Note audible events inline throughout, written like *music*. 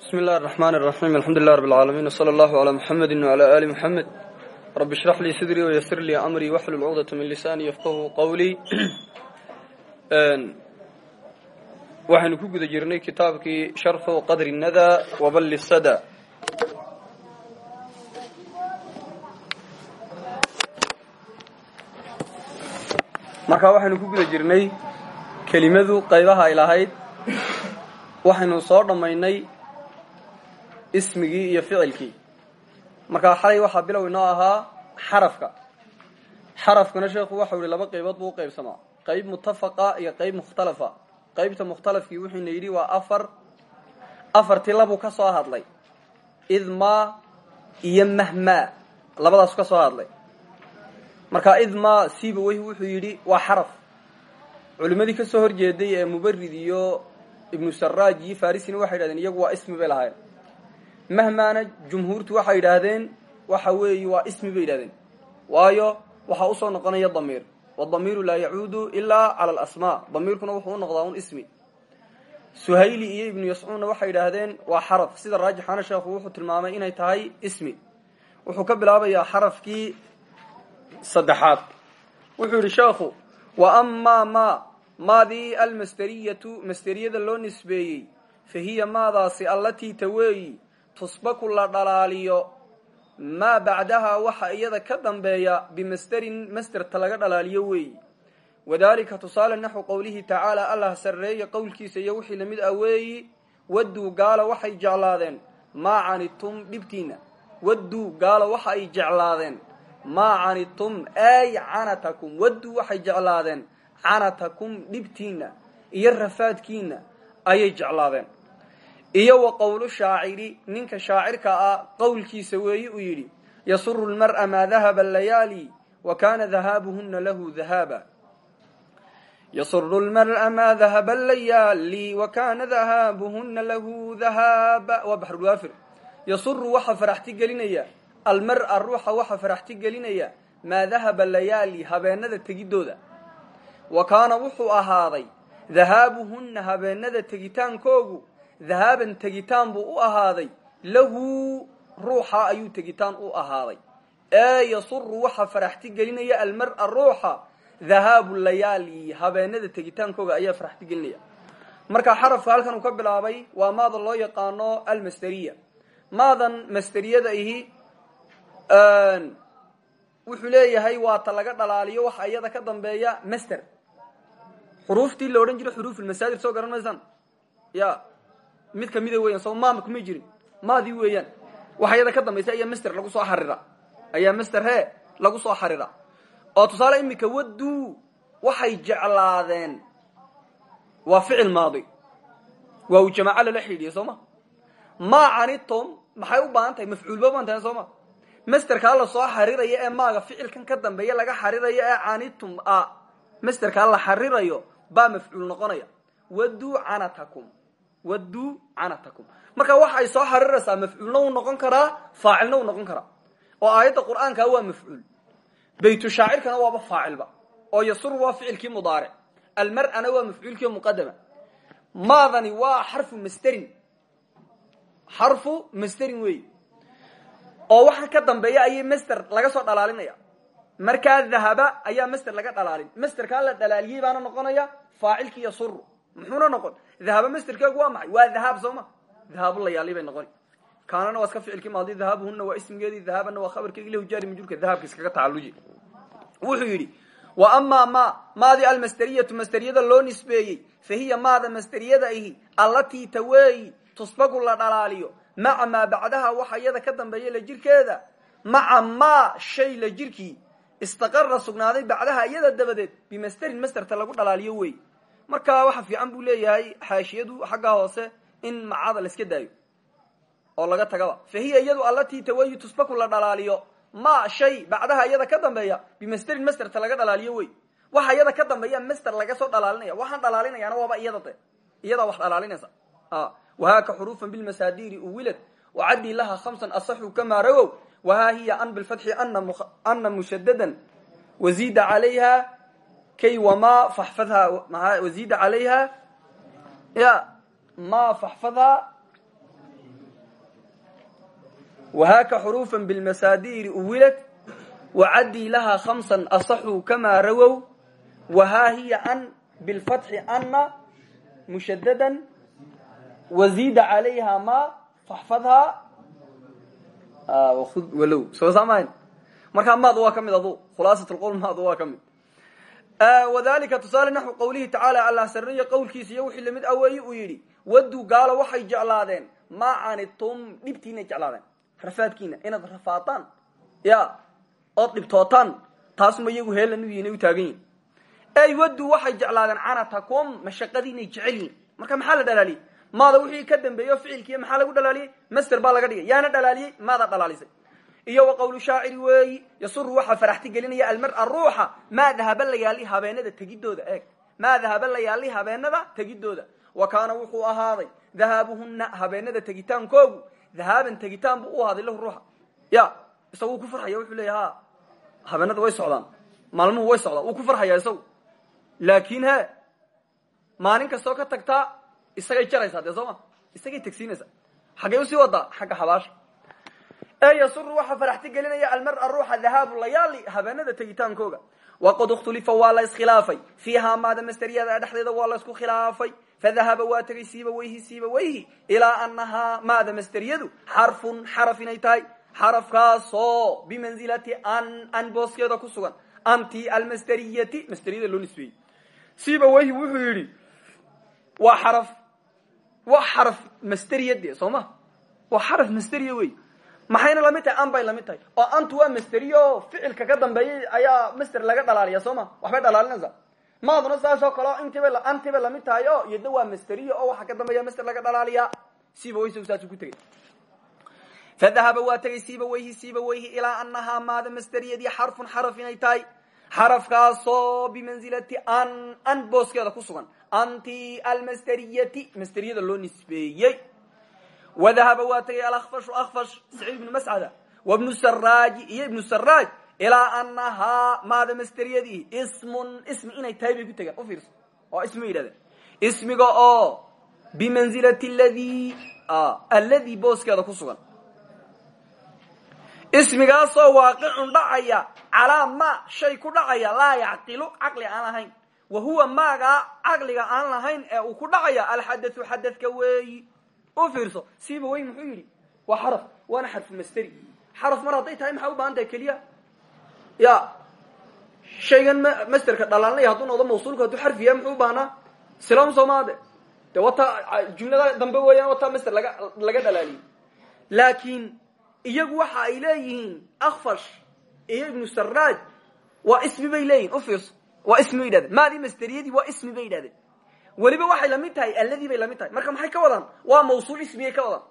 bismi illahi araxmaan araxiim alxamdu lilah rab alcaalamiin wsala allahu calaa muxamedi wcalaa aali muxamed rabbi ishrax lii sidrii wayasir lii amrii waxlul cuqdata min lisaani yafqahu qowlii *clears throat* waxaynu ku guda jirnay kitaabkii sharxu qadri nada waballi sada. Markaa waxaynu ku guda jirnay kelimadu qaybaha ay lahayd waxaynu soo dhammaynay ismigii iyo ficilkii. Markaa xalay waxaa bilow inoo ahaa xarafka. Xarafkana sheekhu waxau yihi laba qaybood buu u qaybsamaa. Qayb mutafaqa iyo qayb mukhtalafa. Qaybta mukhtalafkii wuxuuna yidhi waa afar. Afartii labuu ka soo hadlay. Idmaa iyo mahmaa labadaasu ka soo hadlay. Markaa idmaa siiba weyh wuxuu yidhi waa xaraf. Culimadii ka soo horjeeday ee mubarid iyo ibnu saraaj iyo farisina waxay yidhahdeen iyagu waa ismi bay lahayn mahmaana jumhuurtu waxay yidhaahdeen waxa weeye waa ismi bay yidhahdeen waayo waxaa u soo noqonaya damiir wadamiiru laa yacuudu ilaa cala alasmaa damiirkuna wuxuu u noqdaa un ismi suhayli iyo ibnu yascuunna waxay yidhaahdeen waa xaraf sida raajixana sheekhu wuxuu tilmaamay inay tahay ismi wuxuu ka bilaabayaa xarafkii saddexaad wuxuu yidhi sheekhu wa amaa ma maadii almasteriyatu masteriyada loo nisbeeyey fa hiya maadaasi allatii taweeyi tusbaku la dhalaaliyo. Maa bacdahaa waxa iyada ka dambeeya bimasterin masterta laga dhalaaliyo weeyi wadalika tusaale naxwu qowlihi tacaala allah sarreeya qowlkiisa iyo wixii la mid ah weeyi wadduu gaala waxay jeclaadeen maa canitum dhibtiina. Wadduu gaala waxa ay jeclaadeen maa canitum ay canatakum. Wadduu waxay jeclaadeen canatakum dhibtiina. Iyo rafaadkiina ayay jeclaadeen iyo wa qowlu shaaciri ninka shaacirka ah qowlkiisa weeyi uu yidhi yasuru lmar'a maa dahaba layaali wa kana dahaabuhuna lahu dahaaba yasuru lmar'a maa dahaba layaali wa kana dahaabuhuna lahu dahaaba waa baxrulwaafir yasuru waxa faraxti gelinaya almar'a ruuxa waxa faraxti gelinaya maa dahaba layaali habeenada tegidooda. Wa kaana wuxuu ahaaday dahaabuhunna habeenada tegitaankoogu dahaaban tegitaan buu u ahaaday. Lahu ruuxa ayuu tegitaan u ahaaday. Ee yasuru waxa faraxti gelinaya almar'a ruuxa dahaabu layaali habeenada tegitaankooga ayaa faraxti gelinaya. Marka xarafka halkan uu ka bilaabay waa maada loo yaqaano almasteriya. Maadan masteriyada ihi wuxuu leeyahay waa ta laga dhalaaliyo waxa iyada ka dambeeya master. Xuruuftii la odhan jiray xuruufulmasaadir soo garan maysaan? Ya mid kamida weeyaan soo maama kumay jirin. Maadii weeyaan. Waxa iyada ka dambaysa ayaa master lagu soo xarira ayaa master he lagu soo xarira oo tusaale imika wadduu waxay jeclaadeen. Waa ficil maadi. Waa uu jamaaco lala xidhiidiye soo ma? Maa canitom maxay u baahan tahay mafcuulba baan tahay soo ma? Masterkaa la soo xarirayo ee maaga ficilkan ka dambeeya laga xarirayo ee canitum a masterkaa la xarirayo baa mafcuul noqonaya. Wadduu canatakum wadduu canatakum. Marka waxa ay soo xariraysaa mafcuulna uu noqon karaa faacilna noqon karaa. Oo aayadda qur'aankaa waa mafcuul baytu shaacirkana waaba faacilba. Oo yasuru waa ficilkii mudaaric. Almar'ana waa mafcuulkii muqadama maadani waa xarfu masterin xarfu masterin wey oo waxa ka dambeeya ayay master laga soo dhalaalinaya. Markaa dahaba ayaa master laga dhalaalin. Masterkaa la dhalaaliyey baana noqonaya faacilkii yasuru muxuuna noqon? Dahaba masterkeegu waa maxay? Waa dahaab soo ma? Dahaabu layaali bay noqoni kaanana waa iska ficilkii maadi dahaabuhuna waa ismigeedii dahaabana waa khabarkeegi lahu jaari majurka dahabka iskaga tacaluji wuxuu yidhi wa amaa ma maadii almasteriyatu masteriyada loo nisbeeyey fa hiya maada masteriyada ihi allatii taweeyi tusbagu la dhalaaliyo. Maca maa bacdaha waxa iyada ka dambeeya la jirkeeda maca maa shay la jirkii istaqara sugnaaday bacdaha iyada dabadeed bimasterin masterta lagu dhalaaliyo wey marka waxa fiican buu leeyahay xaashiyadu xaggaa hoose in macada la iska daayo oo laga tagaba. Fa hiya iyadu allatii tawayi tusbaku la dhalaaliyo. Ma shay bacdaha iyada ka dambeeya bimasterin masterta laga dhalaaliyo wey. Waxa iyada ka dambeeya master laga soo dhalaalinaya. Waxaan dhalaalinayaana waaba iyada de iyadaa wax dhalaalinaysa. Wahaaka xuruufan bilmasaadiri uwilad wacadii laha hamsan asaxu kamaa rawow. Wahaa hiya an bilfatxi ana mushadadan wazida calayha kay wama faxfadha wazida calayha ya ma faxfadha wahaaka xuruufa bilmasaadiri uwilat. Wacadii lahaa khamsan asaxuu kamaa rawow wahaa hiya an bilfatxi ana mushadadan waziida calayha ma faxfadhaa walow soo saamayn. Markaa maad waa ka mid adu khulaasat lqowl maad waa ka mid wadalika tusaale naxwi qawlihi tacaala allah sarniya qowlkiisa iyo wixii la mid aweeye uu yidhi waduu gaalo waxay jeclaadeen maa canitum dhibtiinay jeclaadeen. Rafaadkiina inaad rafaataan ya ood dhibtootaan taasuma iyagu heelan u yihiin u taagan yihiin ey waduu waxay jeclaadeen canatakum mashaqadiinay jecel yihiin marka maxaa la dhalaaliyey maada wixii ka dambeeyo ficilkiiy maxaa lagu dhalaaliyey master baa laga dhigay. Yaana dhalaaliyey maada dhalaalisay iyo wa qawlu shaaciri weeyi yasuru waxaa faraxti gelinaya almara ruuxa maa dahaba layaali habeenada tegidooda eeg. Maa dahaba layaali habeenada tegidooda. Wa kaana wuxuu ahaaday dahaabuhuna habeenada tegitaankoogu dahaaban tegitaan buu u ahaaday lahu ruuxa. Ya isaga wuu ku farxaya wuxuu leeya ha habeenada way socdaan. Maalmuhu way socdaan. Wuu ku farxaya isagu. Laakin he maalin kastoo ka tagtaa isagay jaraysaa dee soo ma? Isagay tegsiinaysaa. Xaggay u sii wadaa xagga xabaasha ee yasuru waxaa faraxti gelinaya almara ruuxa dahaabu layaali habeenada tegitaankooga. Waqad ikhtulifa waa la iskhilaafay fiihaa maada masteriyada dhexdeeda waa la isku khilaafay. Fadahaba waa tegay siiba weyhi siiba weyhi ilaa anahaa maada masteriyadu xarfun xaraf inay tahay. Xarafkaasoo bimanzilati an an booskeeda ku sugan. Anti almasteriyati masteriyada loo nisbeeyey. Siiba weyhi wuxuu yidhi waa xaraf waa xaraf masteriya dee soo ma? Waa xaraf maxayna la mid tahay an bay la mid tahay. Oo antu waa masteriyo ficilka ka dambeeyay ayaa master laga dhalaaliya soo ma? Waxbay dhalaalinaysaa maaduna saasoo kaleo intiba antibay la mid tahay o iyadna waa masteriyo oo waxa ka dambeeya master laga dhalaaliya siiba weyhi saasu ku tegey. Fadahaba waa tegay siiba weyhi siiba weyhi ilaa anahaa maada masteriyadii xarfun xaraf inay tahay. Xarafkaasoo bimanzilati an an booskeeda ku sugan. Anti almasteriyati masteriyada loo nisbeeyey wadahaba waa tegay alakfashu akfash saciid ibnu mascada wabnu saraaji iyo ibnu saraaj ilaa anahaa maada masteriyadii ismun ismi inay tahay bay ku tegeen ufiirso oo ismi yidhahdeen ismiga oo bimanzilati ladi alladii booskeeda ku sugan ismigaasoo waaqicun dhacaya calaa ma shay ku dhacaya laa yacqilu caqli aan lahayn wa huwa maagaa caqliga aan lahayn ee uu ku dhacaya alxadathu xadadka weeyi u fiirso siiba wey muxuu yidhi? Waa xaraf waana xarfu masteri. Xaraf mar hadday tahay maxaa u baahan tahay keliya? Ya shaygan masterka dhalaalinaya hadduu noqdo mawsuulku hadduu xarfiya muxuu u baahnaa silam soomaade. De wataa jumlada dambe weeyaan wataa master laga laga dhalaaliyey. Laakiin iyagu waxa ay leeyihiin akfash iyo ibnu saraaj waa ismi bay leeyihiin u fiirso. Waa ismi bay yidhahdeen. Maadii masteriyadii waa ismi bay yidhahdeen weliba waxay la mid tahay alladii bay la mid tahay. Marka maxay ka wadaan waa mawsuul ismiyay ka wadaan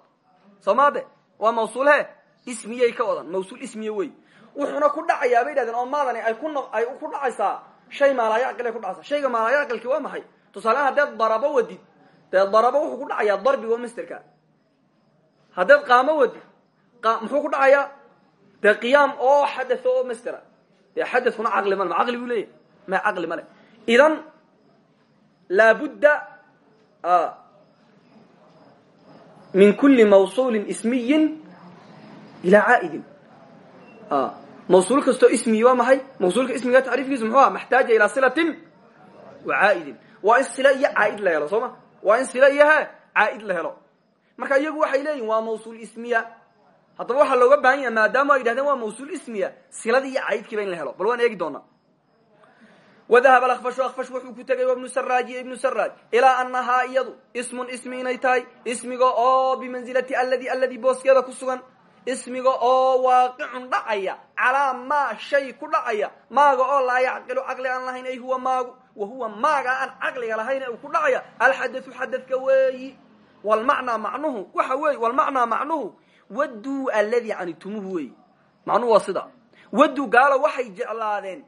soo maade waa mawsuul he? Ismiyay ka wadaan mawsuul ismiye wey. Wuxuuna ku dhacayaa bay yidhahdeen oo maadani ay ku ay ku dhacaysaa. Shay maalaayacqil ay ku dhacaysaa. Shayga maalaayacqilki waa maxay? Tusaalehaan haddeed darabo wadid dee darabo wuxuu ku dhacayaa darbiga oo masterka haddeed qaamo wadid muxuu ku dhacayaa dee qiyaam oo xadatho oo mastera dee xadathkuna caqli male ma caqli buu ma caqli male idan laabudda min kuli mawsuulin ismiyin ilaa caa'idin mawsuul kastoo ismiyi waa maxay? Mawsuulka ismiga tacriifkiisu muxuu aha maxtaaja ilaa silatin wa caa'idin waa in sila iyo caa'id la helo soo ma? Waa in sila iyo he caa'id la helo. Marka iyagu waxay leeyihiin waa mawsuul ismiya. Haddaba waxaa looga baahan yaha maadaama ay yidhahdeen waa mawsuul ismiya siladii iyo caydkiiba in la helo. Bal waan eegi doonaa wadahab alakfashu akfash wuxuu ku tegay ibnu saraaj iyo ibnu saraaj ilaa anahaa iyadu ismun ismi inay tahay ismiga oo bimanzilati aladi alladii booskeeda ku sugan ismiga oo waaqicun dhacaya calaa maa shay ku dhacaya maaga oo laa yacqilu caqli aan lahayn ay huwa maagu wa huwa maaga aan caqliga lahayn ee uu ku dhacaya alxadathu xadadka weeyi walmacnaa macnuhu waxa weeye walmacnaa macnuhu waduu alladii canitumuhu weeyi macnuhu waa sida waduu gaalo waxay jeclaadeen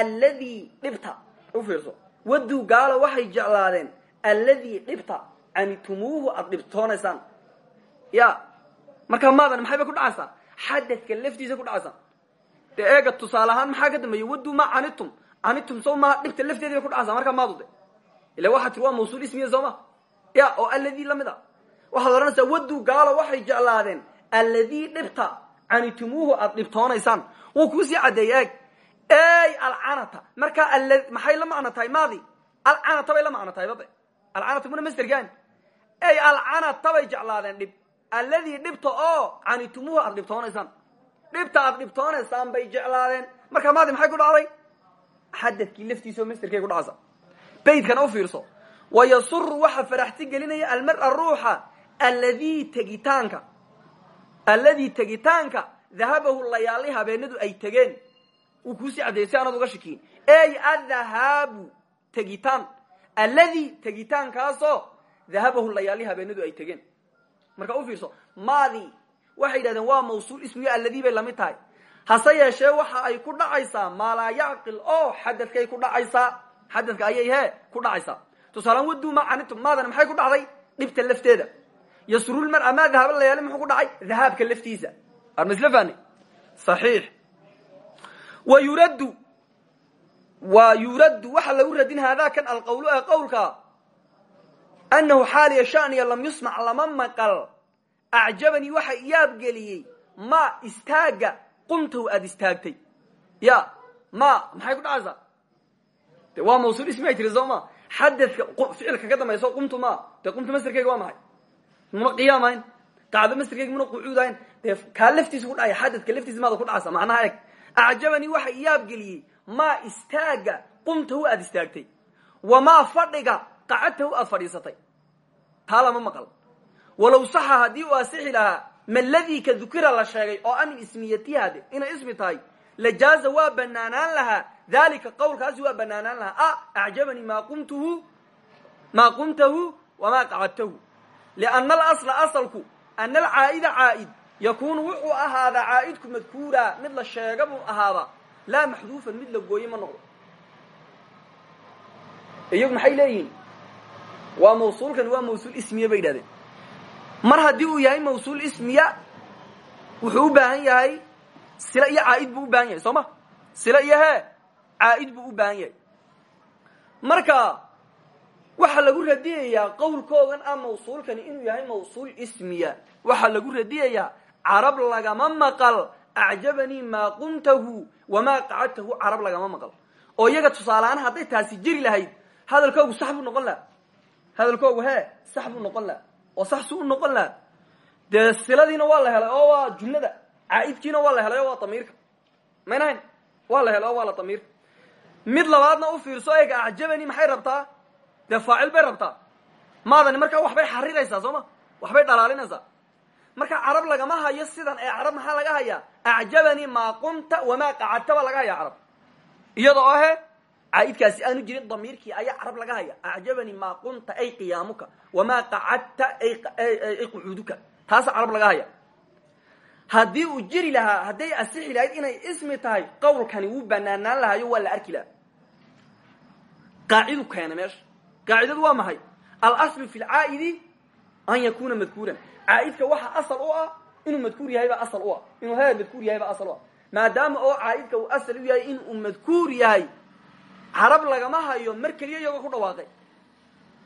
alladii dhibta. U fiirso. Waduu gaalo waxay jeclaadeen alladii dhibta. Canitumuuhu aada dhibtoonaysaan. Ya markaa maadan maxay bay ku dhacaysaa xadadka laftiisa ku dhacaysaa dee eega tusaale ahaan maxaa ka dambeeya waduu ma canitum canitum soo maha dhibta lafteedi bay ku dhacaysaa markaa ila waxaa tiri waa mawsuul ismiya soo ya oo alladii la mid a waxaad odhanaysaa waduu gaalo waxay jeclaadeen alladii dhibta. Canitumuuhu aad dhibtoonaysaan. Wuu kuusii caddeeyey eeg alcanata markaa maxay la macno tahay maadi? Alcanata bay la macno tahay bade alcanata muna mastergan ey alcanata bay jeclaadeen dhib. Alladii dhibta oo canitumuuhu aad dhibtoonaysaan. Dhibta aad dhibtoonaysaan bay jeclaadeen. Markaa maadi maxay ku dhacday? Xadadkii laftiisa oo masterkay ku dhacaysa. Baydkana u fiirso. Wayasuru waxa faraxti gelinaya almara ruuxa alladii tegitaanka. Alladii tegitaanka dahabahu layaali habeenadu ay tegeen wuu kuusii caddeeyey si aanad uga shakiyin ey adahaabu tegitaan. Alladii tegitaankaasoo dahabahu layaali habeenadu ay tegeen. Marka u fiirso maadi waxay yidhahdeen waa mawsuul ismiyo alladii bay la mid tahay. Hase yeeshee waxa ay ku dhacaysaa maalaa yacqil oo xadadkay ku dhacaysaa. Xadadka ayay he ku dhacaysaa. Tusaalaan wadu ma canitum maadana maxay ku dhacday? Dhibta lafteeda. Yasrulmara maa dahaba layaali muxuu ku dhacay? Dahaabka laftiisa. Armasla fani saxiix wa yuraddu. Wa yuraddu. Waxa lagu radin haadakan alqawlu ee qawlka. Annahu xaaliya shaniya lam yusmac lama maqal. Acjabanii waxa iyaabgeliyey ma istaaga. Qumtahu aada istaagtay. Ya ma maxay ku dhacaysaa? De waa mawsuul ismi ay tiri soo ma? Xadadka ficilka ka dambayso qumtu ma? Dee qumtu masderkeyga waa maxay? Muna qiyaamahayn qacdo masderkeyga muna qucuudahayn dee kaa laftiisa ku dhacaya xadadka laftiisa maada ku dhacaysa? Macnaha eg acjabanii waxa iyaabgeliyey maa istaaga qumtahu aada istaagtay wamaa fadhiga qacadtahu aada fadhiisatay. Taa lama maqal. Walow saxa haddii uu asixi lahaa ma ladii ka dukira la sheegay oo amin ismiyatihade inay ismi tahay lajaaza waa banaanaan lahaa dalika qawlkaasi waa banaanaan lahaa a acjabanii ma qumtuhu maa qumtahu wamaa qacadtahu lianna alasla asalku ana alcaa'ida caa'id yakuunu wuxuu ahaadaa caa'idku madkuura mid la sheega buu ahaadaa laa maxduufan mid la gooye ma noqdo. Iyagu maxay leeyihiin? Waa mawsuulkan waa mawsuul ismiya bay yidhahdeen. Mar haddii uu yahay mawsuul ismiya wuxuu u baahan yahay sila iyo caaid buu u baahan yahay soo ma sila iyo u baahan yahay. Marka waxaa lagu radiyayaa qawlkoodan ah mawsuulkani inuu yahay mawsuul ismiya. Waxaa lagu radiyayaa carab lagama maqal. Acjabanii maa qumtahu wamaa qacadtahu. Carab lagama maqal. Oo iyaga tusaaleaan hadday taasi jiri lahayd hadalkoogu sax buu noqon laha hadalkoogu he sax buu noqon laha oo sax su u noqon laha dee siladiina waa la helay oo waa jumlada caaidkiina waa la helay oo waa damiirka maynahayn waa la helay oo waa la damiirka mid labaadna u fiirso eeg acjabani maxay rabtaa? Dee faacil bay rabtaa. Maadani markaa waxbay xariraysaa soo ma? Waxbay dhalaalinaysaa marka carab lagama hayo sidan ee carab maxaa laga hayaa? Acjabanii maa qumta wamaa qacadta baa laga hayaa carab iyada oo he caaidkaasi aanu jirin damiirkii ayaa carab laga haya acjabanii maa qumta ay qiyaamuka wamaa qacadta ay qucuuduka. Taasa carab laga haya haddii uu jiri lahaa hadday asixi lahayd inay ismi tahay qawlkani wuu banaanaan lahayo waa la arki lahaa. Qaacidu keena meesha. Qaacidadu waa maxay? Alaslu fi lcaa'idi an yakuna madkuuran caaidka waxa asal u ah inuu madkuur yahay baa asal u ah. Inuu he madkuur yahay baa asal u ah. Maadaama oo caaidka uu asal u yahay inuu madkuur yahay carab lagama hayo mar keliya iyagoo ku dhawaaqay.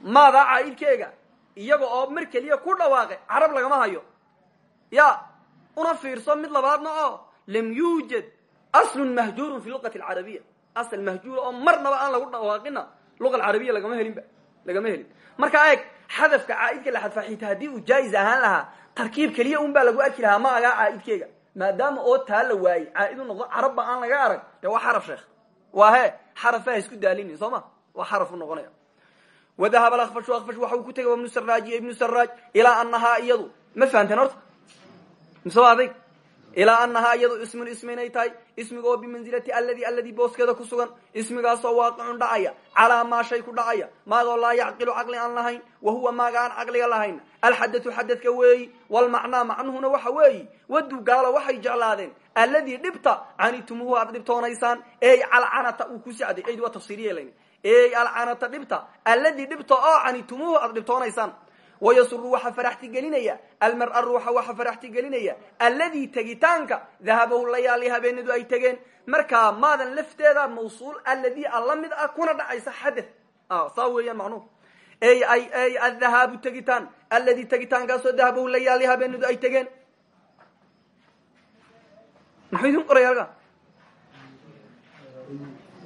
Maadaa caaidkeega iyaga oo mar keliya ku dhawaaqay carab lagama hayo. Ya una fiirso mid labaadna oo lam yuujad aslun mahjuurun fi luqati alcarabiya. Asal mahjuura oo marnaba aan lagu dhawaaqina luqa alcarabiya lagama helinba lagama helin. Markaa eeg xadafka caaidka la xadfa xitaa haddii uu jaa-is ahaan lahaa tarkiib keliya un lagu arki lahaa ma agaa maadaama oo taa la waayey caaid u noqdo carabba aan laga arag. Dee waa xaraf sheekh. Waa he xarafa isku daalinin soo ma? Waa xaraf u noqonaya. Wadahab alakfashu akfash waxa ku tegay ibnu saraaj iyo ibnu saraaj ilaa anahaa iyadu. Ma fahamteen horta? Mise ilaa anahaa iyadu ismun ismi inay tahay ismiga oo bimanzilati aladi alladii booskeeda ku sugan ismigaasoo waaqicun dhacaya calaa maa shay ku dhacaya maagoo laa yacqilu caqli aan lahayn wa huwa maaga aan caqliga lahayn. Alxadatu xadadka weeyi walmacnaa macnuhuna waxa weeyi wadu gaalo waxay jeclaadeen alladii dhibta canitumuhu aad dhibtoonaysaan ey calcanata uu ku sacday eyd waa tafsiiriya lan ey alcanata dhibta alladii dhibta oo canitumuhu aad dhibtoonaysaan wayasuru waxa faraxti gelinaya almara ruuxa waxa faraxti gelinaya alladii tegitaanka dahabahu layaali habeenadu ay tegeen markaa maadan lafteeda mawsuul alladii a la mid ah kuna dhacaysa xadad saa weeyaan macnuhu adahaabu tegitaan alladii tegitaankaasoo dahabahu layaali habeenadu ay tegeen muxuu idin qoraya halkaa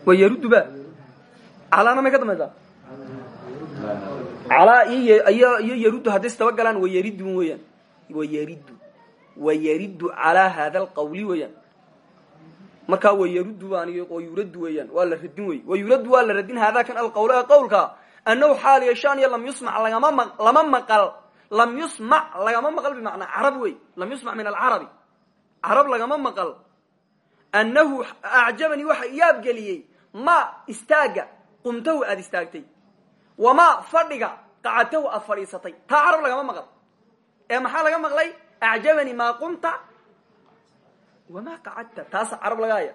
waa yarudu ba calaana may ka dambaysaa calaa iyo yarudu hadday istaba galaan wa yaridun weeyaan. Wa yaridu wa yaridu calaa hada alqawli weeyaan. Markaa wa yarudu baan wa yuradu weeyaan. Waa la radin wey wa yuradu waa la radin haadaa kan alqawl ee qawlka. Annahu xaal yashaan iyo lam yusmac lagama ma lama maqal. Lam yusmac lagama maqal bimacnaa carab wey lam yusmac min alcarabi carab lagama maqal. Annahu acjabanii waxa iyaabgeliyey ma istaaga qumtahu aada istaagtay. Wamaa fadhiga qacatahu aad fadhiisatay. Taa lagama maqal ee maxaa laga maqlay? Acjabanii maa qumta. Wamaa qacadta. Taasa carab laga haya.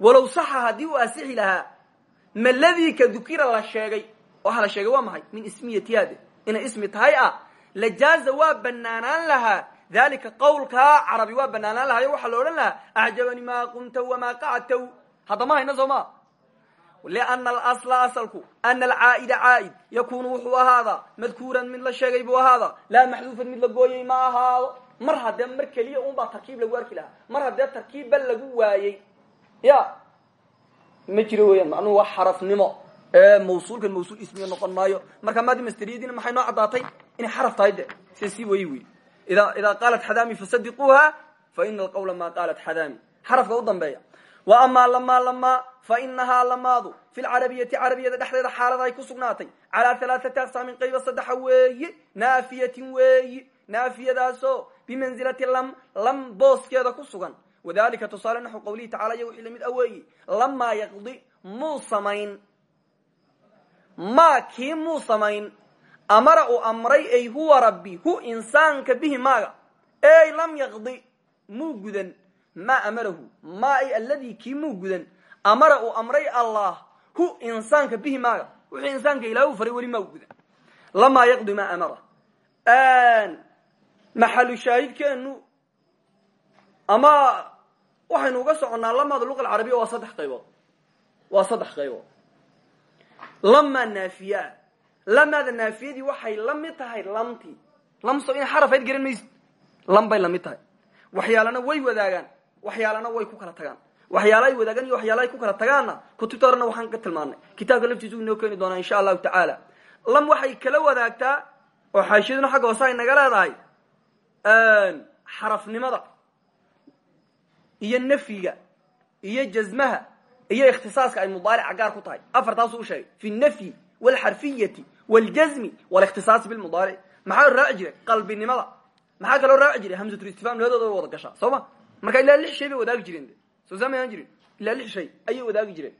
Walow saxa haddii uu asixi lahaa ma ladii ka dukira la sheegay? Waxa la sheegay waa maxay? Min ismiyatiyaade inay ismi tahay ah lajaaza waa banaanaan lahaa. Dalika qawlkaa carabi waa banaanaan lahayo waxaa la odhan lahaa acjabanii maa qumta wamaa haddama hayna soo maa liana alasla asalku ana alcaa'ida caa'id yakunu wuxuu ahaadaa madkuuran mid la sheegay buu ahaadaa laa maxduufan mid la gooyey ma ahaado mar haddee mar keliya un baa tarkiib lagu arki lahaa mar haddee tarkiibba lagu waayey ya ma jiro weeyaan macnuhu waa xarafnimo ee mawsuulkan mawsuul ismiga noqon maayo marka maadi masteriyadiina maxay noo caddaatay inay xaraf tahay de se sii wayi wey ida idaa qaalat xadaami fasadiquuha fa ina alqawla ma qaalat xadaami xarafka u dambeeya wa amaa lamaa lamaa fa inahaa lamaadu fi lcarabiyati carabiyada dhexdeeda xaalada ay ku sugnaatay. Calaa halaaثati aqsaamin qayba saddexa weeyi naafiyatin weeyi naafiyadaasoo bimanzilati lam lam booskeeda ku sugan. Wadalika tusaale naxu qawlihi tacala iyo wixii la mid a weeyi lamaa yaqdi muu samayn. Maa kii muu samayn amara uu amray ay huwa rabbi hu insaanka bihi maaga. Ey lam yaqdi muu gudan maa amarahu ay alladii kii muu gudan amara uu amray allah hu insaanka bihi maaga wuxuu insaanka ilaah u faray weli maa gudan. Lamaa yaqdi maa amara. Maxalu shaahidkeenu ama waxaynu uga soconnaa lamaada luqa alcarabiya waa saddex qaybood. Waa saddex qaybood. Lamaa naafiyaa lamaada naafiyadii waxay la mid tahay lamtii. Lamso in xarafayd garan maysid. Lam bay la mid tahay. Waxyaalana way wadaagaan waxyaalana way ku kala tagaan. Waxyaala ay wadaagaan iyo waxyaala ay ku kala tagaanna kutubta horena waxaan ka tilmaanay kitaabka laftiisu inoo keeni doonaa insha allahu tacaala. Lam waxay kala wadaagtaa oo xaashiyaduna xagga hoose ay naga leedahay xarafnimada iyo nafyiga iyo jazmaha iyo ikhtisaaska ay mudaarica gaar ku tahay. Afartaasuu u sheegay fi nafyi walxarfiyati waljazmi walikhtisaasi bilmudaaric maxaa raaci jiray? Qalbinimada. Maxaa kaloo raaci jiray? Hamsatulistifham labadooda way wada gashaa soo ma marka ilaa lix shay bay wadaagi jireen. Soo saamayaan jirin. Ilaa lix shay ayay wadaagi jireen.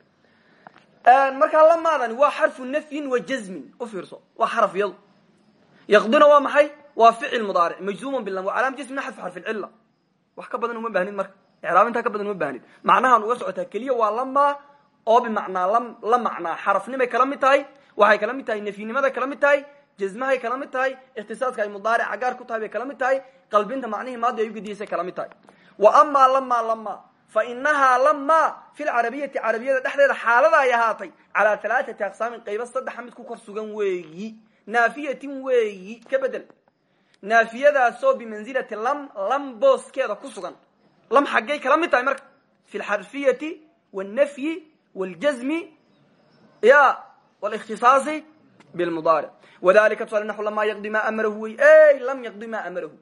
Markaa lamaadani waa xarfu nafyin wa jazmin. U fiirso. Waa xarafyadu yaqdina waa maxay? Waa ficil mudaaric. Majzuuman bilam wa calaam jasmina xadfu xarfi lcila wax ka badan uma baahnid marka. Icraab intaa ka badan uma baahnid macnahaan uga socotaa keliya waa lamaa oo bimacnaa la macnaa. Xarafnimay kala mid tahay waxay kala mid tahay nafyinimaday kala mid tahay jazmahay kala mid tahay ikhtisaaska ay mudaarica gaar ku tahay bay kala mid tahay qalbinta macnihii maadi ay ugediyasay kala mid tahay wa amaa lamaa lamaa fa inahaa lamaa fi lcarabiyati carabiyada dhexdeeda xaalada ay ahaatay calaa alaaati aqsaamin qayba saddexa mid ku kor sugan weeyi naafiyatin weeyi ka bedel naafiyadaasoo bimanzilati lam lam booskeeda ku sugan lam xaggay kala mid tahay marka fi lxarfiyati wاlnafyi wاljazmi ya wاlاkhtisaasi bilmudaaric wadalika tusaale naxu lamaa yaqdi maa amarahu wey ey lam yaqdi maa amarahu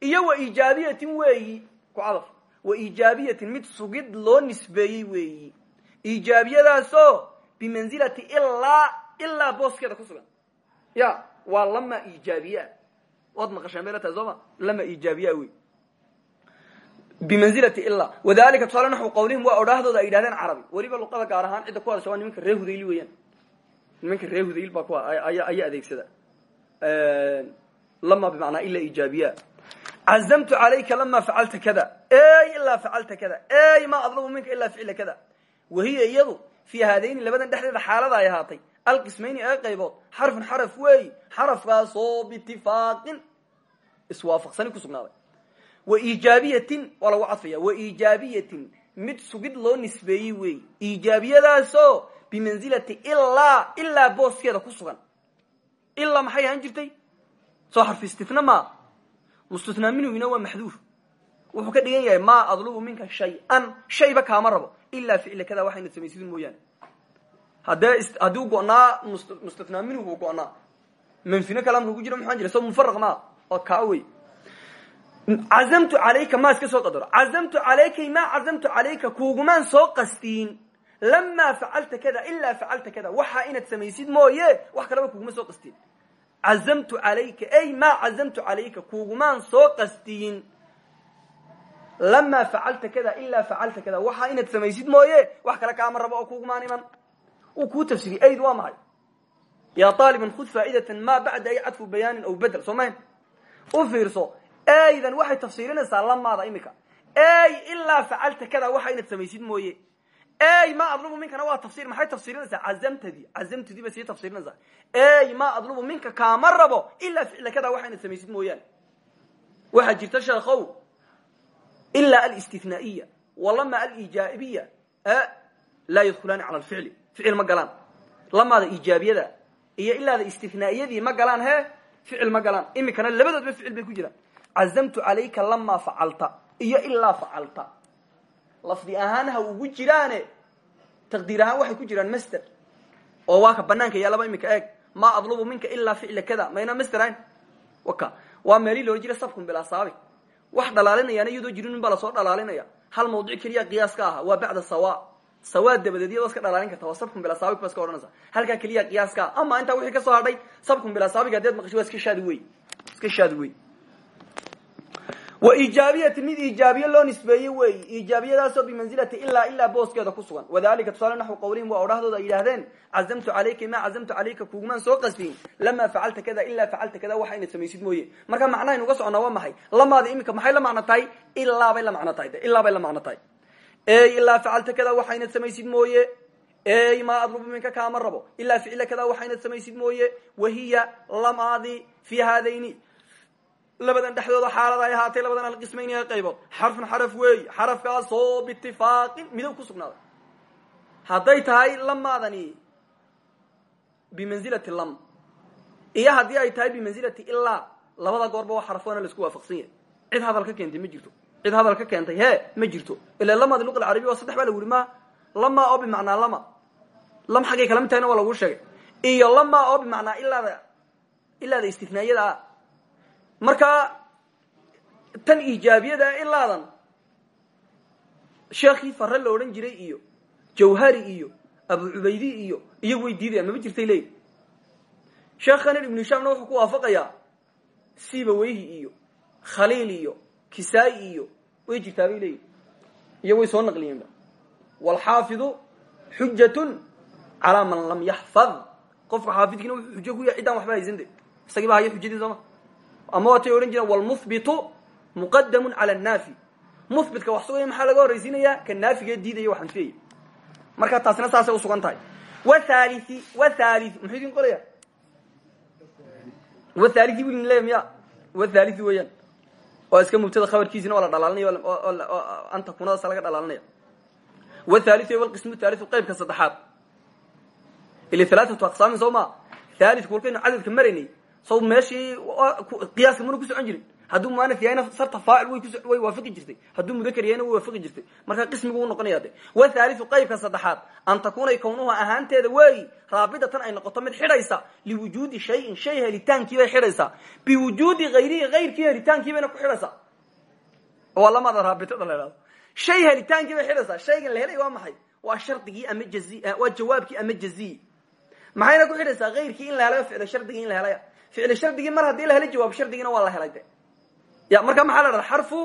iyo wa iijaabiyatin weeyi ku cadaf wa iijaabiyatin mid sugid loo nisbeeyey weeyi. Iijaabiyadaasoo bimanzilati ilaa ilaa booskeeda ku sugan. Ya waa lama iijaabiya waad maqasheen bay la tahay sooma lama iijaabiya wey bimanzilati ilaa wadalika tusaale naxu qawlihim waa odhaahdooda ay yidhahdeen carabi. Weliba luqada gaar ahaan cidda ku hadasha waa nimanka reer hudayli weeyaan. Nimanka reer hudayl baa ku aya ayaa adeegsada. Lama bimacnaa ila iijaabiya cazamtu calayka lama facalta kada ey ilaa facalta kada ey ma adlabu minka ilaa ficila kada wahiya iyadu fii haadayni labadan dhexdeeda xaalada ay ahaatay alqismayni ee qaybood xarfun xaraf weeyi xarafkaasoo biitifaaqin iswaafaqsani ku sugnaaday wa iijaabiyatin waa lagu cadfaya wa iijaabiyatin mid sugid loo nisbeeyey weeyi iijaabiyadaasoo bimanzilati ilaa ilaa booskeeda ku sugan ilaa maxay ahaan jirtay soo mustinaa minhugina waa maxduuf. Wuxuu ka dhigan yahay maa adlubu minka shay-an. Shayba kaama rabo ilaa ficla kada waxayna samaysidin mooyaane. Haddee haddii go-naa mustathnaa minhu go-naa. Manfino kalaamka ku jira maxaa jira? So mufaraq maa oo kaa wey cazamtu calayka maa iska soo qadaro. Cazamtu calaykay maa cazamtu calayka kuugumaan soo qastiin. Lamaa facalta kada ilaa facalta kada waxaa inaad samaysid mooye wax kalaba kuguma soo qastiin cazamtu calayka ey maa cazamtu calayka kuugumaan soo qastiin lamaa facalta kada ilaa facalta kada waxaa inaad samaysid mooye wax kale kaama rabo oo kuugumaan iman uu kuu tafsiriy ayd waa maxay yaa aaliban khud faa'idatan ma bacda ay cadfu bayaanin aw bedel soo mayn u fiirso eydan waxay tafsiirinaysaa lamaada imika ey ilaa facalta kada waxa inaad samaysid mooye ey ma adlubu minkana waa tafsir maxay tafsirinaysaa cazamtadii cazamtadii bay sii tafsirinaysaa ey ma adlubu minka kaama rabo ilaa ficla kada waxa inaad samaysid mooyaane. Waxaa jirta sheekhow ilaa alistinaaiya walama alijaabiya laa yadkhulaani cala alficli. Ficil ma galaan. Lamaada ijaabiyada iyo ilaada istinaa'iyadii ma galaan he ficil ma galaan. Imikana labadoodba ficil bay ku jiraan. Cazamtu calayka lamaa facalta iyo ilaa facalta lafdi ahaan ha ugu jiraane. Taqdiir waxay ku jiraan master. Oo waa ka banaanka yaalaba imika eeg. Maa adlubu minka ilaa ficla kada. Mayna master ayn waka waa meelii loola jira sabkun bilaa saabi. Wax dhalaalinayaana iyadoo jirin baa la soo dhalaalinaya. Hal mawdic keliya qiyaas ka aha. Waa bacda sawa. Sawaad dabadeed iyadoo dhalaalin karta. Waa bilaa saabig ba iska odhanaysa. Halkaa qiyaas ka ama intaa wixii ka soo hadhay sabkun bilaa saabig hadeed maqasho waa iska shaadi wey iska shaadi wey wa iijaabiyati mid iijaabiye loo nisbeeye weeyi iijaabiyadaasoo bimanzilati ilaa ilaa booskeeda ku sugan. Wadalika tusaale naxwi qawlihim waa odhahdooda ay yidhahdeen cazamtu calayka maa cazamtu calayka kugumaan soo qastiin lamaa facalta kada ilaa facalta kada waxa inaad samaysid mooye. Marka macnaha inuga soconnaa waa maxay? Lamaada imika maxay la macno tahay? Ilaabay la macno tahay bay la macno tahay. Ey ilaa kada waxa inaad samaysid mooye ey maa adlubu minka kaama rabo ilaa ficila kada waxa inaad samaysid mooye wahiya lamaadi fi haadayni labadan dhexdooda xaalad ay ahaatay labadan alqismayni ee qaybood xarfun xaraf weey xarafkaasoo biitifaaqin midab ku sugnaaday. Hadday tahay lamaadani bimanzilati lam. Iyo haddii ay tahay bimanzilati ilaa labada goorba waa xaraf waana la isku waafaqsan yahay. Cid hadal ka keentay ma jirto. Cid hadal ka keentay he ma jirto. Ila lamaadi luqa alcarabiya waa saddex baa lagu yihi ma lama oo bimacnaa lama lam xaggay kala mid tahayna waa lagu sheegay. Iyo lama oo bimacnaa ilaada ilaada istinaayada ah marka tan iijaabiyada ilaadan sheekii fare la odhan jiray iyo jawhari iyo abu cubaydi iyo iyagu way diidayaan mama jirtay leeyi sheekhanan ibnu hishaamna wuxuu ku waafaqayaa sibaweyhi iyo khaliil iyo kisaa-i iyo way jirtaa bay iyo way soo naqliyeenba waalxaafidu xujatun calaa man lam yaxfad. Qofka xaafidkiina wuxuu xujo yahay ciddaan waxba haysan de. Isagii baa haya xujadii ama waatay odhan jireen wlmuhbitu muqadamun cala annaafi. Muhbitka wax sugaya maxaa laga horraysiinayaa ka naafigee diidaya wax anfiyaya marka taasina saasay usugan tahay. Wathalithi wathali muxuu idin qoraya wathalithi bu idin leeya miya wathalithi weeyaan. Oo iska mubtada khabarkiisina waa la dhalaalinaya anta kunadaas laga dhalaalinaya wathalithi walqismu thalithu qaybka saddexaad. Ili halaathatu aqsaamin soo ma? Thalithku walkaynu cadadka maraynay saw meeshii qiyaaska muna ku socon jirin hadduu muanaf yahayna sarta faacil way waafaqi jirtay. Hadduu mudakar yahayna waafaqi jirtay. Marka qismigu u noqonaya de wathaliu qaybka saddexaad an takunay kawnuha ahaanteeda weeyi raabidatan ay noqoto mid xidhaysa liwujuudi shayin shay helitaankiibay xidhaysaa biwujuudi hayrihi hayrkii helitaankiibayna ku xidhaysaa waa lamada raabitada la ihahdo shay helitaankiibay xidhaysaa shaygan la helay waa maxay? Waa shardigii ama jazi waa jawaabkii ama jaziyi maxayna ku xidhaysaa hayrkii in la helayo ficlo shardigii in la helaya ficli shardigii mar haddii la helay jawaab shardigiina waa la helay de ya marka maxaa la dhaha xarfu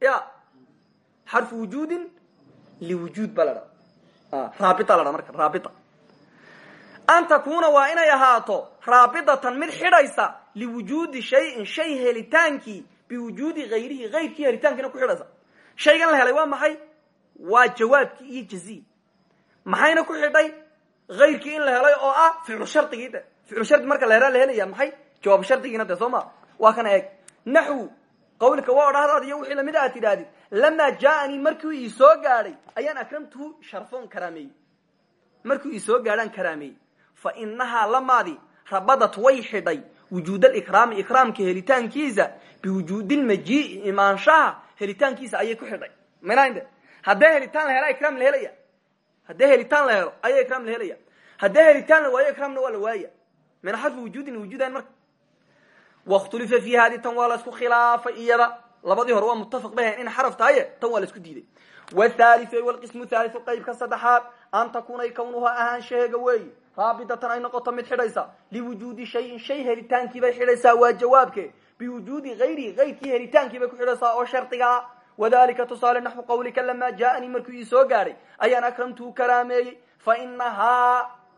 ya xarfu wujuudin liwujuud baa la dhaha raabita la dhaha marka raabita an takuna waa inay ahaato raabidatan mid xidhaysa liwujuudi shayin shay helitaankii biwujuudi hayrihi hayrkii helitaankiina ku xidhaysa shaygan la helay waa maxay waa jawaabkii iyo jaziy maxayna ku xidhay hayrkii shardi marka la helaa la helaya maxay? Jawaab shardigiina de soo ma. Waa kana eeg. Naxwu qawlika waa odhahdaad iyo wixii la mid aad tidhaahdid lamaa jaaanii markuu ii soo gaadhay ayaan akramtuhu sharfoon karaameeyey markuu ii soo gaadhaan karaameeyey fa inahaa lamaadi rabadat way xidhay. Wujuud alikraami ikraamka helitaankiisa biwujuudi lmajii'i imaanshaha helitaankiisa ayay ku xidhay. Minande haddee helitaan la hela ikraam la helaya. Haddee helitaan la helo ayaa ikraam la helaya. Haddee helitaan la waayo ikraamna waa la waaya min xarfi wujuudin wujuudan marka. Wakhtulifa fi hadi tan waa la isku khilaafay iyada. Labadii hore waa muttafaq bay ahayn in xaraf tahaye tan waa la isku diiday. Wthaliu wlqismu thaliu qaybka saddexaad an takunay kawnuha ahaanshaheega weeyi raabidatan ay noqoto mid xidhaysa. Liwujuudi shayin shay helitaankiibay xidhaysaa waa jawaabke. Biwujuudi hayrihi hayrkii helitaankiibay ku xidhaysaa oo shardigaa wadalika tusaale naxwu qawlika lamaa jaaanii markuu ii soo gaadhay ayaan akramtuu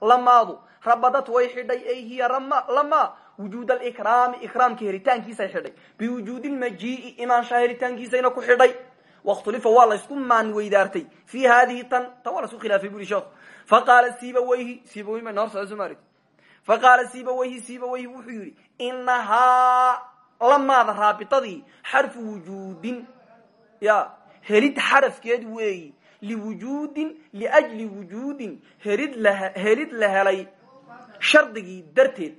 lamaadu. Rabadad way xidhay ay hiya lama. Wujuud alikraami ikraamka helitaankiisay xidhay. Biwujuudi lmajii'i imaansha helitaankiisayna ku xidhay. Wakhtulifa waa laysku maan weydaartay. Fi hadihi tan tan waa lasku khilaafay buri sheekhu faqaala sibawayhi sibawayhi ma noor socda soo maaragti faqaala sibawayhi sibawayhi wuxuu yidhi inahaa lamaada raabitadii xarfu wujuudin. Ya helid xarafkeed weeyi liwujuudin liajli wujuudin helid la helid la helay shardigii darteed.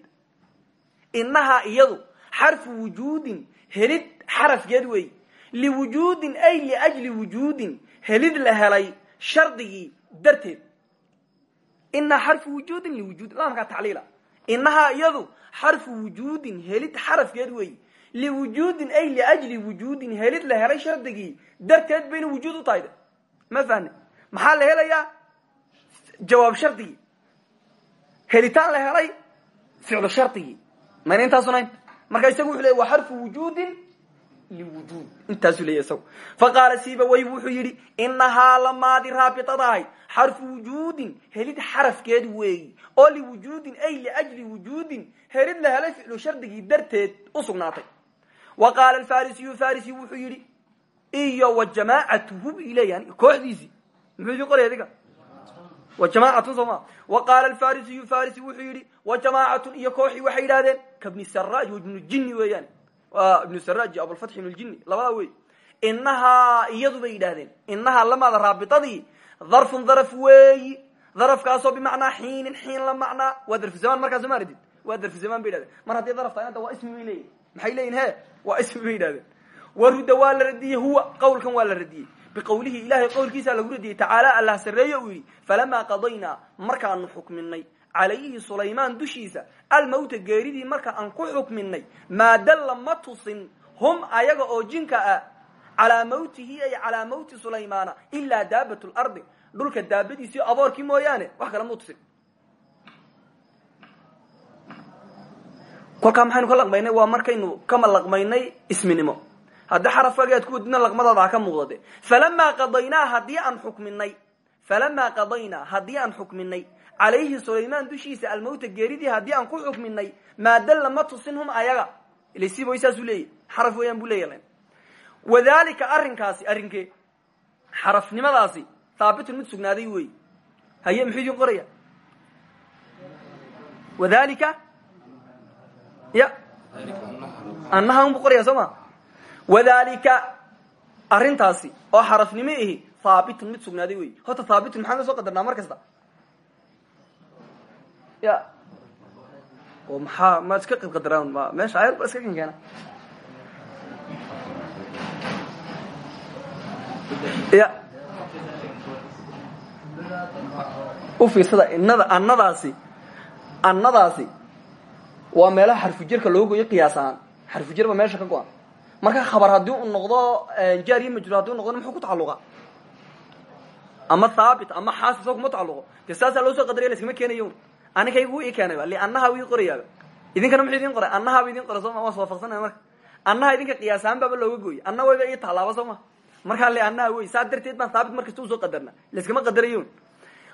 Inahaa iyadu xarfu wujuudin helid xarafkeed weeyi liwujuudin ay liajli wujuudin helid la helay shardigii darteed. Inahaa xarfu wujuudin liwujuudin laamkaa tacliila. Inahaa iyadu xarfu wujuudin helid xarafkeed weeyi liwujuudin ay liajli wujuudin helid la helay shardigii darteed bayna wujuud u ma fahne maxaa la helayaa jawaab shardigii helitaan la helay ficlu shardigii mayna intaasunayn marka isagu wuxu leey waa xarfu wujuudin liwujuud intaasuu leeya isagu. Faqaala sibawayh wuxuu yidhi inahaa lamaadi raabitadahay. Xarfu wujuudin helid xarafkeed weeyi. Oo liwujuudin ay liajli wujuudin. Helid la helay ficlu shardigii darteed u sugnaatay. Wa qaala iyo wa jamaacatuhu kooxdiisii muxuu idin adiga? Wa jamaacatun sooma wa qaala alfarisiyu farisi wuxuu yidhi wa iyo kooxii waxay yidhahdeen kabni saraj ibnu jinni weeyaan. Ibnu saraj iyo abulfatx ibnu ljinni labadaa wey inahaa iyadu bay yidhahdeen inahaa lamaada raabitadii dharfun dharaf weeyi dharafkaasoo bimacnaa xiinin xiin la macnaa. Waa darfu zamaan markaa soo maaradid waa darfu bay yidhahdeen mar haddii daraf tahay waa ismi bay maxay leeyihiin he waa ismi bay warudda waa la radiyey huwa qawlkan waa la radiyey. Biqowlihi ilahay qowlkiisaa lagu radiyey tacaala allah sarreeye uu yidhi falamaa qadaynaa markaanu xukminay calayhi sulaymaan dushiisa almawta geeridii marka aan ku xukminay maa dalla tusin hum ayaga oo jinka ah calaa mawtihi ay calaa mawti sulaymaana ilaa daabat lardi dhulka daabadiisii aboorkii mooyaane wax kale muu tusin. Kolkaa maxaynu ka waa markaynu kama laqmaynay isminimo haddii xarafkageed ku wadidna laqmadaada ha ka muuqda de falamaa qadaynaa haddii aan xukminay falamaa qadaynaa haddii aan xukminay calayhi sulaymaan dushiisa almawta geeridii haddii aan ku xukminay maa dalla ma tusin hum ayaga ilasiiboy saasuu leeyahy xaraf weeyaan buu leeyahy wadalika arrinkaasi arrinkee xarafnimadaasi haabitun mid sugnaaday wey haye muxuu idin qoraya? Wadalika ya. Annaha. Unbu qoraya soo ma wadalika arrintaasi oo xarafnimo ihi mid sugnaaday wey horta haabitun maxaan ka soo qadarnaa mar kasta? Ya. Oo maxaa ma iska qadqadaraan ma meesha ayad ba iska kan keena ya. U fiirsada inada annadaasi annadaasi waa meelaha xarfujirka loo goyo qiyaas ahaan xarfujir ba meesha ka go-an marka khabar haddii uu noqdo jaar iyo majruur haddii u noqdo muxuu ku tacalluqa? Ama thaabit ama xaas isao kuma tacalluqo. Dee loo soo qadaraya laskama keenayo. Anikaygu ii keenayba liannaha ii qorayaaba idinkana muxuu idin qoray? Annahaaba idin qoray sooma waa iswaafaqsanaya marka. Annaha idinka qiyaas ahaan baaba looga gooyay. Anna wayba ii taalaaba soo ma. Markaa liannaha wey saa darteed baan thaabit markasta u soo qadarna layskama qadarayon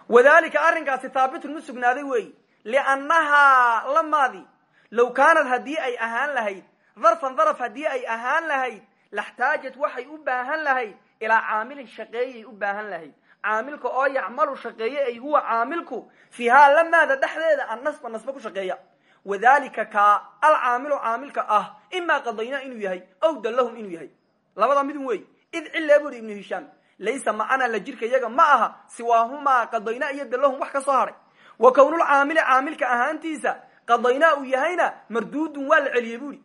wadalika arrinkaasi thaabitun ma sugnaaday wey. Liannahaa lamaadi low kaanad haddii ay ahaan lahayd dharfan dharaf haddii ay ahaan lahayd laxtaajat waxay u baahan lahayd ilaa caamilin shaqeeyay u baahan lahayd. Caamilka oo yacmalu shaqeeye ay huwa caamilku fiihaa lamaada dhexdeeda annasba nasba ku shaqeeya. Wadalika kaa alcaamilu caamilka ah imaa qadaynaa inuu yahay aw dallahum inuu yahay. Labada midun wey id cille buri ibnu hishaam laysa macana la jirka iyaga ma aha siwaahumaa qadaynaa iyo dallahum wax ka soo hadhay wa kownulcaamili caamilka ahaantiisa qadaynaa uu yahayna marduudun waa la celiyey buuri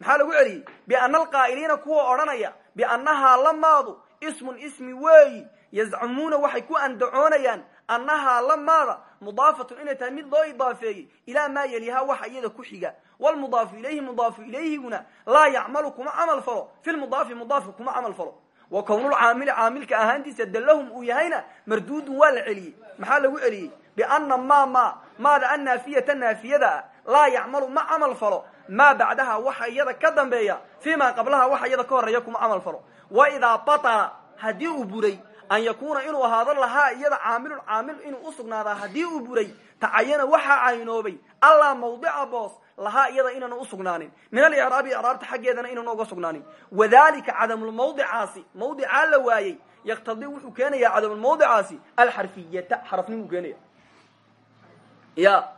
maxaa lagu celiyey biana alqaa'iliina kuwa odhanaya biannahaa lamaadu ismun ismi weeyi yazcumuuna waxay ku andacoonayaan annahaa lamaada mudaafatun inay tahay mid loo idaafeeyey ilaa maa yelihaa waxa iyada ku xiga. Wlmudaafu ilayhi mudaafu ilayhiguna laa yacmalu kuma camal falo. Fi lmudaafi mudaafka kuma camal falo. Wa kownulcaamili caamilka ahaantiisa dalahum uu yahayna marduudun waa la celiyey. Maxaa lagu celiyey? Biana ma ma maada annaafiyata naafiyada ah laa yacmalu ma camal falo maa bacdaha waxa iyada ka dambeeya fii ma qablaha waxa iyada ka horreeya kuma camal falo wa idaa batala haddii uu buray an yakuuna inuu ahaado lahaa iyada caamilun caamil inuu usugnaadaa haddii uu buray tacayana waxaa caynoobay allaa mawdica boos lahaa iyada inaanu usugnaanin min alicraabi icraabta xaggeedana inaanu uga sugnaanin. Wadalika cadamulmawdicaasi mawdicaa la waayey yaktadii wuxuu keenaya cadamulmawdicaasi alxarfiyata xarafnimuu keenaya ya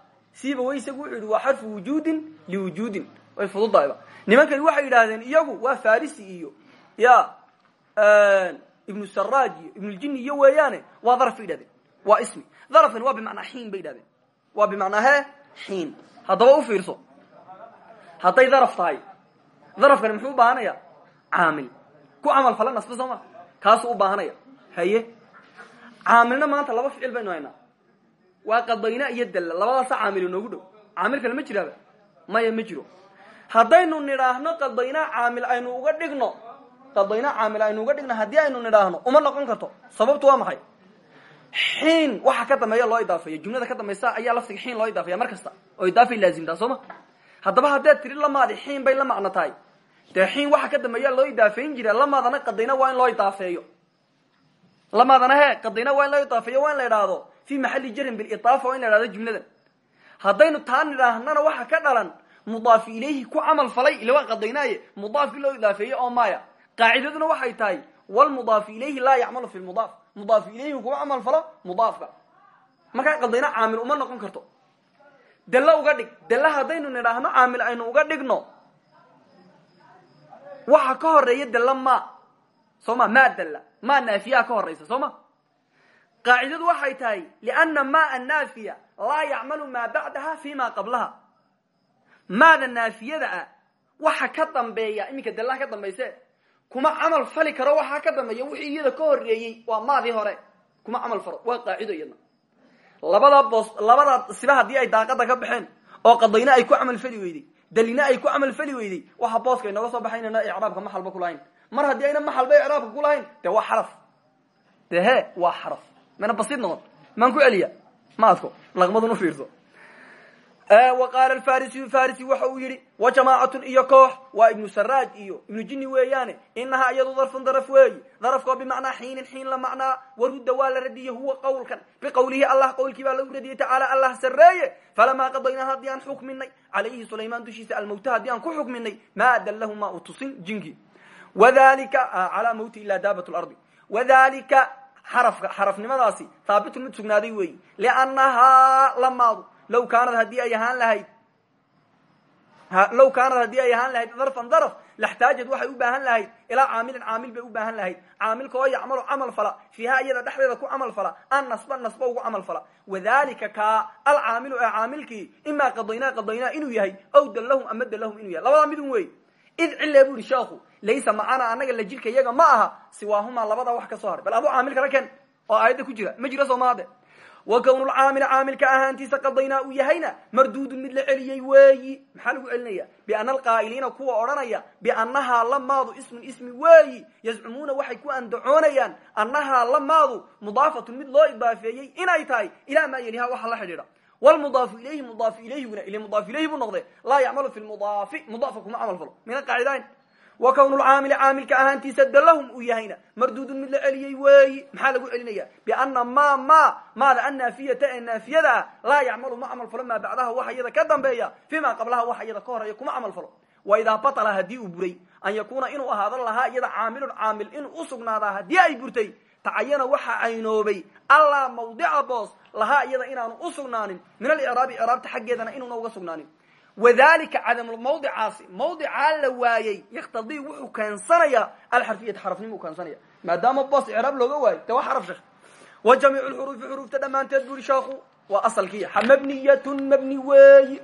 siiba way isagu wuxuu yidhi waa xarfu wujuudin liwujuudin way fududahayba nimankani waxay yidhaahdeen iyagu waa farisi iyo ya ibnu saraj iyo ibnuljini iyo weeyaane waa daraf bay waa ismi. Darafkani waa bimacnaa xiin bay waa bimacnaa he? Xiin. U fiirso. Hadday daraf tahay. Darafkani muxuu ubaahanaya caamil. Ku camal fala nasba soo ma. Kaasuu ubaahanaya haye? Caamilna maanta laba ficil baynu waa qadayna iyo dalla labadaasa caamil inoogu dhow. Caamil kale ma jiraaba maya ma jiro. Haddaynu nidhaahno qadaynaa caamil aynu uga dhigno qadaynaa caamil aynu uga dhigno haddii aynu nidhaahno uma noqon karto. Sababtu waa maxay? Xiin waxa ka dambeeya loo idaafeeya jumlada ka dambaysa ayaa laftiga xiin loo idaafeya mar kasta. Oo idaafay laazimtaa soo ma haddaba haddaad tiri lamaadi xiin bay la macno tahay dee xiin waxa ka dambeeya loo idaafeyn jira lamaadana qadayna waa in loo idaafeeyo. Lamaadana he qadayna waa in loo idaafeeyo waa in la fi maxali jarin bilidaafa waa in la idhahdo jumladan. Haddaynu taa nidhaahnana waxa ka dhalan mudaafi ilayhi ku camal falay ila waa qadaynaaye mudaafki loo idaafeeye oo maya qaacidaduna waxay tahay wlmudaafi ilayhi laa yacmalu fi lmudaaf mudaafi ilayhi kuma camal falo mudaafka. Markaa qadayna caamil uma noqon karto. Dalla uga dhig dalla haddaynu nidhaahno caamil aynu uga dhigno. Waxa ka horreeya dalla ma soo ma dalla maa naafiyaa ka horeysa soo ma qaacidadu waxay tahay liana maa annaafiya laa yacmalu maa bacdaha fi qablaha. Maada naafiyada ah waxa ka dambeeya iminka dallaha ka dambayse kuma camal fali karo waxaa ka dambeeya wixii iyada ka horeeyey waa maadii hore kuma camal falo waa qaacido iyadna. Labada labada siba haddii ay daaqada ka baxeen oo qadayna ay ku camal fali weyday dalina ay ku camal fali weyday waxa booska inooga soo baxay inayna icraabka maxalba kulahayn mar haddii ayna maxalba icraabka kulahayn dee waa xaraf. He waa xaraf mana basiid noqon. Maan ku celiya ma adko. Laqmadun ufiirso wa qaala farisiyu farisi waxa uu yidhi wa jamaacatun iyo koox. Waa ibnu saraaj iyo ibnu jini weeyaane. Inahaa iyadu darfun daraf weeyi. Darafkoo bimacnaa xiinin xiin la macnaa. Warudda waa la radiyey huwa qawlkan biqowlihi allah qowlkii baa lagu radiyey tacaala allah sareeye falamaa qadaynaa haddii aan xukminay calayhi sulaymaan dushiisa almawta haddii aan ku xukminay maa adallahu ma u tusin jinkii wadalika calaa mawti ilaa daabat lardi wadalika xarafka xarafnimadaasi haabitun mid sugnaaday weeyi. liannahaa lamaadu low kaanad haddii ay ahaan lahayd low kaanad haddii ay ahaan lahayd darfan darf laxtaajad waxay u baahan lahayd ilaa caamilin caamil bay u baahan lahayd caamilka oo yacmalu camal fala fiiha iyada dhexdeeda ku camal fala an nasba nasba ugu camal fala wadalika kaa alcaamilu ee caamilkii imaa qadaynaa qadaynaa inuu yahay aw dallahum ama dallahum inuu yahay labadaa midun wey id cille bu ihi sheekhu laysa macana anaga la jirka iyaga ma aha siwaahumaa labada wax ka soo haray bal adu caamil kala ken oo aayadda ku jira ma jiro soomaade wa kownulcaamili caamilka ahaantiisa qadaynaa uu yahayna marduudun mid la celiyey weeyi. Maxaa lagu celinaya biana alqaa'iliina kuwa odhanaya biannahaa lamaadu ismun ismi weeyi. Yazcumuuna waxay ku andacoonayaan annahaa lamaadu mudaafatun mid loo idaafeeyey inay tahay ilaa maa yeliha waxa la xidhiidha wlmudaafu ilayhi mudaafu ilayhiguna ila mudaafu ilayhi buu noqde laa yacmalu fi lmudaafi mudaafka kuma camal falo. Mina qaacidayn. Wa kownulcaamili caamilka ahaantiisa dalahum uu yahayna. Marduudun mid la celiyey weeyi maxaa lagu celinaya biana ma ma maada annaafiyata ee naafiyada ah laa yacmalu ma camal falo maa bacdaha waxa iyada ka dambeeya fima qablaha waxa iyada ka horreeya kuma camal falo. Wa idaa batala haddii uu buray an yakuuna inuu ahaado lahaa iyada caamilun caamil inuu usugnaadaa haddii ay burtay tacayana waxa aynoobay allaa mawdica boos lahaa iyada inaanu usugnaanin min alicraabi icraabta xaggeedana inuuna uga sugnaanin. Wadalika cadamulmawdicaasi mawdicaa la waayey yaktadii wuxuu keensanayaa alxarfiyata xarafnimuu keensanaya. Maadaama boos icraab looga waayo de waa xaraf sheekh. Wa jamiicu lxuruufi xuruufta dhammaanteed buri sheekhu waa asalkii mabniyatun mabni weeyi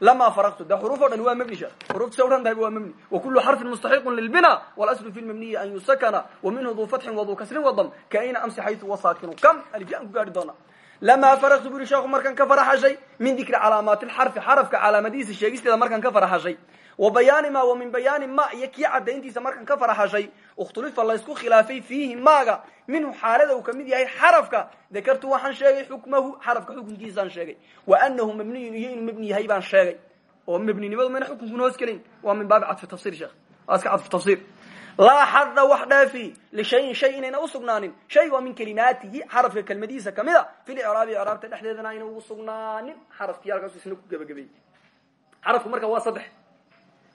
lamaa faraqtu de xuruuf o dhan waa mebni sheekh xurufta sawran tahay waa mebni wa kullu xarfin mustaxiqun lilbina walaslu fi lmabniyi an yusakana wa minhu duu fatxin waduu kasrin wadam kaina amsi xaytu wasaakinu kam alifyaan ku gaari doona lamaa faraqtu bu yuri sheekhu markaan ka faraxashay min dikri calaamaati lxarfi xarafka calaamadihiisa sheegisteeda markaan ka faraxashay wa bayaani ma wa min bayaani ma iyo kii cadayntiisa markaan ka faraxashay ikhtulifa laysku khilaafay fiihi maaga minhu xaalada uu ka mid yahay xarafka. Dakartu waxaan sheegay xukmahu xarafka xukunkiisaan sheegay. Wa anahu mabniyun iyo inuu mabni yahay baan sheegay. Oo mabninimadu mayna xukunkuna hoos gelin. Waa min baabi cadfi tafsir sheekh. Waa iska cadfi tafsir laa xada wax dhaafi lishayin shay inayna usugnaanin shay waa min kalimaatihi xarafka kelmadihiisa ka mid a fi licraabi icraabta dhexdeedana ayna ugu sugnaanin. Xarafkii halkaasu isna ku gebagabeeyey. Xarafku marka waa saddex.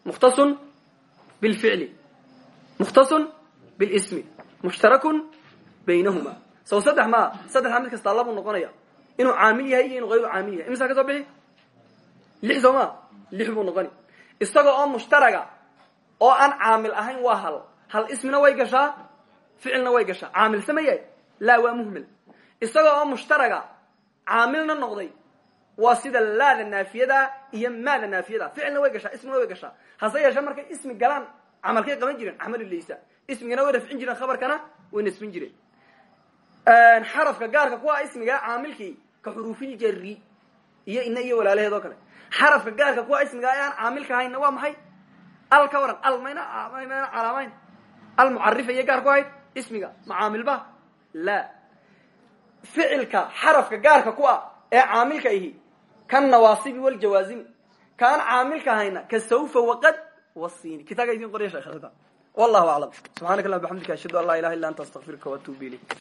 Mukhtasun bilficli mukhtasun bilismi mushtarakun baynahuma. Saw saddex maa saddexdaa mid kastaa labuu noqonaya. Inuu caamil yahay iyo inuu hayru caamil yahay. Imisaa ka soo bixi? Lix soo ma lix buu noqoni. Isaga oo mushtaraga oo aan caamil ahayn waa hal. Hal ismina way gashaa ficilna way gashaa. Caamil sameyahay laa waa muhmil. Isaga oo mushtaraga caamilna noqday waa sida laada naafiyada iyo maada naafiyada. Ficilna way gashaa ismina way gashaa. Hase yeeshee markay ismi galaan camalkay qaban jireen camalu laysa. Ismigana way rafcin jireen khabarkana way nasbin jireen xarafka gaarka kuwa ismiga caamilkii ka xuruufil jari iyo ina iyo walaalaheed oo kale. Xarafka gaarka kuwa ismiga aan caamilka ahayna waa maxay? Al ka waran al mayna mayna calaamayn. Al mucarifa iyo gaar ku ahayd ismiga macaamilba la. Ficilka xarafka gaarka ku ah ee caamilka ihi kan nawaasibi waljawaazimi kaan caamilka ahayna ka sawfa waqad wasiini kitaabka idin qorya sheekh wallahu aclam subxanaka allah bxamdika ashhadu an laa ilaha illa anta astaqfiruka waatubu ilayk